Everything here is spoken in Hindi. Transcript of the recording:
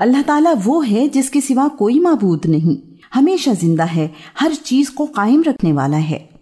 अल्लाह ताला वो है जिसके सिवा कोई मबूद नहीं। हमेशा ज़िंदा है, हर चीज़ को कायम रखने वाला है।